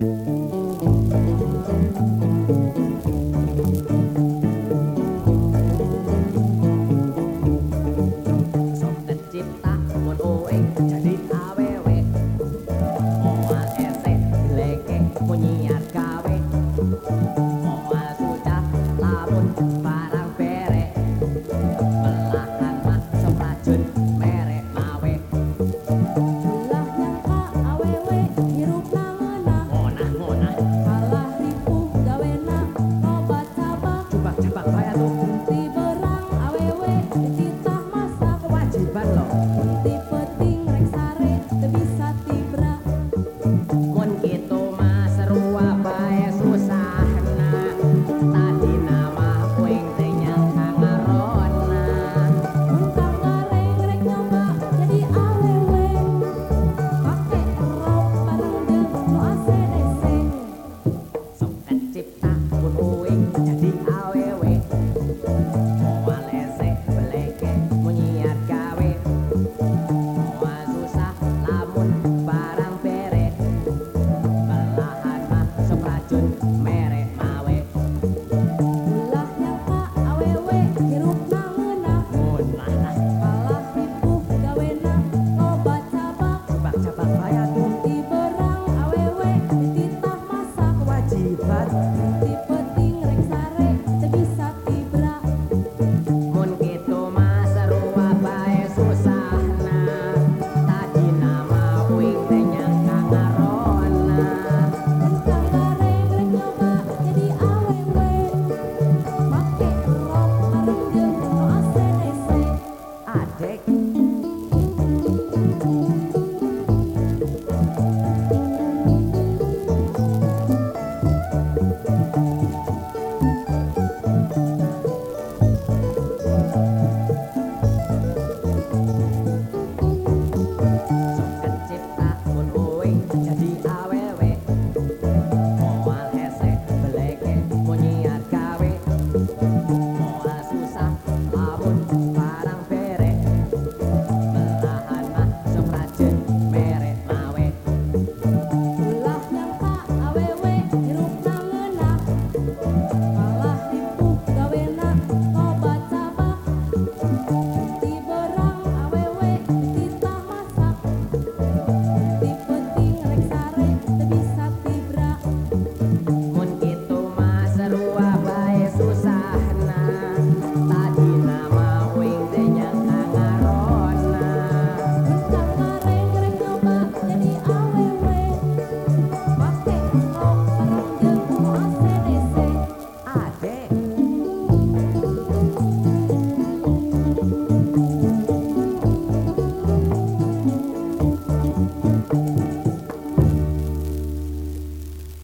you Thank you. Bye.